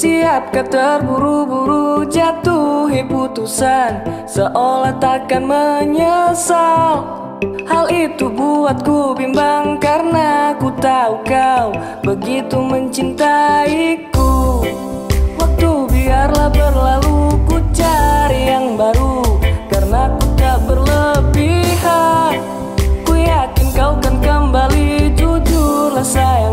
Siapkah terburu-buru jatuhi putusan? Seolah takkan menyesal. Hal itu buatku bimbang karena ku tahu kau begitu mencintaiku. Waktu biarlah berlalu ku cari yang baru. Karena ku tak berlebihan. Ku yakin kau kan kembali jujurlah sayangku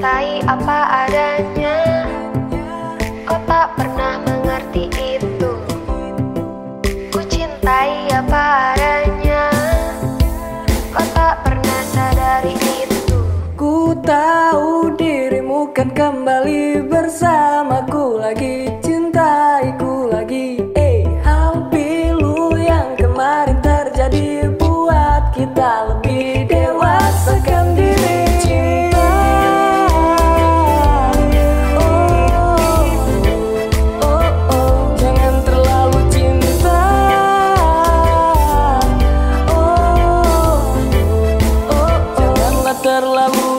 Ku cintai apa adanya. Kau tak pernah mengerti itu. Ku cintai apa adanya. Kau tak pernah sadari itu. Ku tahu dirimu kan kembali terlalu